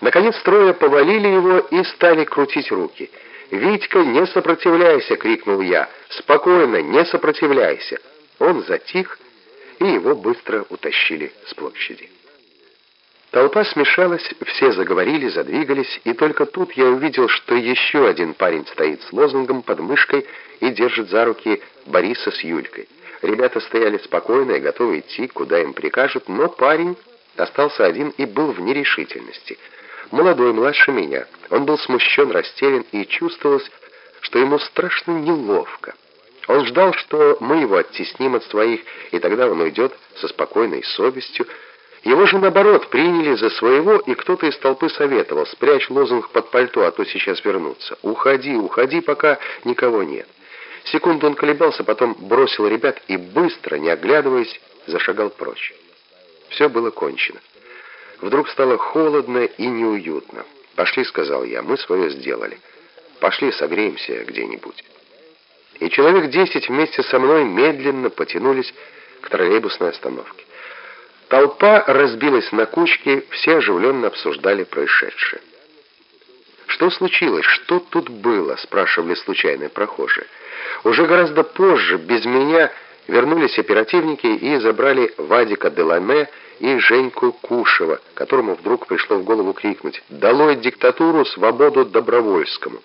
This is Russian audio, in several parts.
Наконец трое повалили его и стали крутить руки. «Витька, не сопротивляйся!» — крикнул я. «Спокойно, не сопротивляйся!» Он затих, и его быстро утащили с площади. Толпа смешалась, все заговорили, задвигались, и только тут я увидел, что еще один парень стоит с лозунгом под мышкой и держит за руки Бориса с Юлькой. Ребята стояли спокойно и готовы идти, куда им прикажут, но парень остался один и был в нерешительности. Молодой, младше меня. Он был смущен, растерян, и чувствовалось, что ему страшно неловко. Он ждал, что мы его оттесним от своих, и тогда он уйдет со спокойной совестью. Его же, наоборот, приняли за своего, и кто-то из толпы советовал, спрячь лозунг под пальто, а то сейчас вернутся. «Уходи, уходи, пока никого нет». Секунду он колебался, потом бросил ребят и быстро, не оглядываясь, зашагал прочь. Все было кончено. Вдруг стало холодно и неуютно. «Пошли», — сказал я, — «мы свое сделали. Пошли согреемся где-нибудь». И человек десять вместе со мной медленно потянулись к троллейбусной остановке. Толпа разбилась на кучки, все оживленно обсуждали происшедшее. «Что случилось? Что тут было?» — спрашивали случайные прохожие. Уже гораздо позже, без меня, вернулись оперативники и забрали Вадика Делане и Женьку Кушева, которому вдруг пришло в голову крикнуть «Долой диктатуру, свободу Добровольскому!».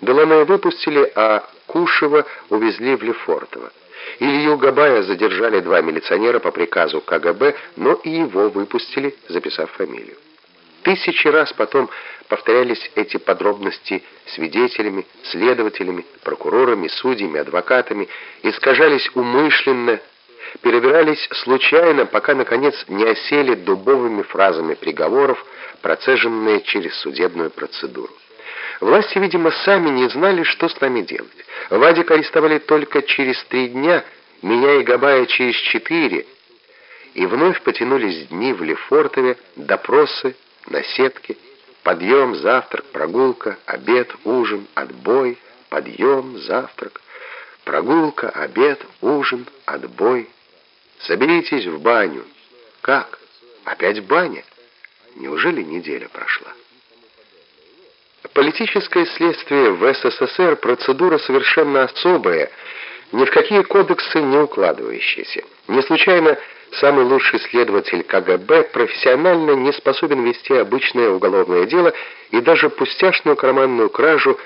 Делане выпустили, а Кушева увезли в Лефортово. Илью Габая задержали два милиционера по приказу КГБ, но и его выпустили, записав фамилию. Тысячи раз потом повторялись эти подробности свидетелями, следователями, прокурорами, судьями, адвокатами, искажались умышленно, перебирались случайно, пока, наконец, не осели дубовыми фразами приговоров, процеженные через судебную процедуру. Власти, видимо, сами не знали, что с нами делать. Вадик арестовали только через три дня, меня и Габая через четыре, и вновь потянулись дни в Лефортове, допросы, наседки, подъем, завтрак, прогулка, обед, ужин, отбой, подъем, завтрак, прогулка, обед, ужин, отбой. Соберитесь в баню. Как? Опять баня? Неужели неделя прошла? Политическое следствие в СССР процедура совершенно особая, ни в какие кодексы не укладывающаяся. Не случайно самый лучший следователь КГБ профессионально не способен вести обычное уголовное дело и даже пустяшную карманную кражу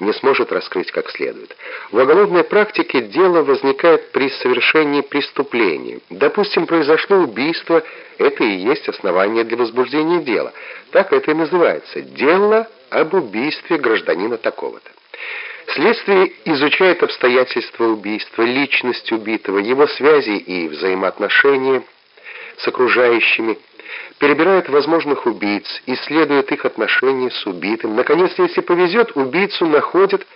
не сможет раскрыть как следует. В уголовной практике дело возникает при совершении преступления. Допустим, произошло убийство, это и есть основание для возбуждения дела. Так это и называется «дело об убийстве гражданина такого-то». Следствие изучает обстоятельства убийства, личность убитого, его связи и взаимоотношения с окружающими, перебирает возможных убийц, исследует их отношения с убитым. Наконец, если повезет, убийцу находят,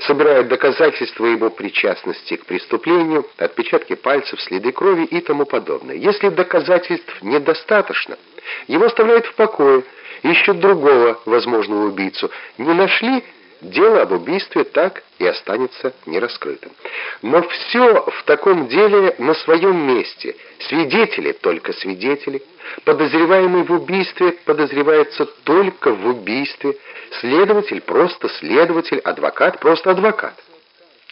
собирают доказательства его причастности к преступлению, отпечатки пальцев, следы крови и тому подобное. Если доказательств недостаточно, его оставляют в покое, ищут другого возможного убийцу. Не нашли – дело об убийстве так и останется нераскрытым. Но все в таком деле на своем месте. Свидетели только свидетели. Подозреваемый в убийстве подозревается только в убийстве. Следователь просто следователь, адвокат просто адвокат.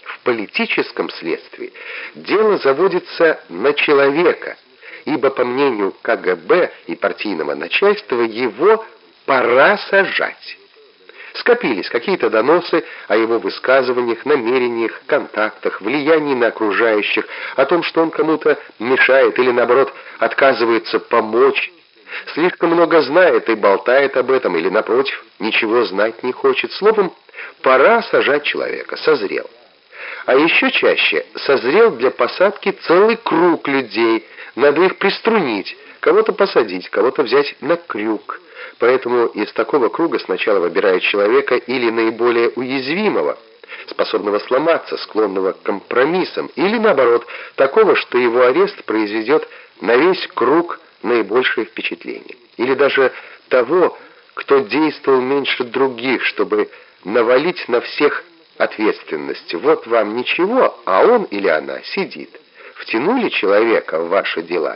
В политическом следствии дело заводится на человека, ибо по мнению КГБ и партийного начальства его пора сажать. Скопились какие-то доносы о его высказываниях, намерениях, контактах, влиянии на окружающих, о том, что он кому-то мешает или, наоборот, отказывается помочь. Слишком много знает и болтает об этом, или, напротив, ничего знать не хочет. Словом, пора сажать человека, созрел. А еще чаще созрел для посадки целый круг людей, надо их приструнить, кого-то посадить, кого-то взять на крюк. Поэтому из такого круга сначала выбирают человека или наиболее уязвимого, способного сломаться, склонного к компромиссам, или наоборот, такого, что его арест произведет на весь круг наибольшее впечатление. Или даже того, кто действовал меньше других, чтобы навалить на всех ответственность. Вот вам ничего, а он или она сидит. Втянули человека в ваши дела,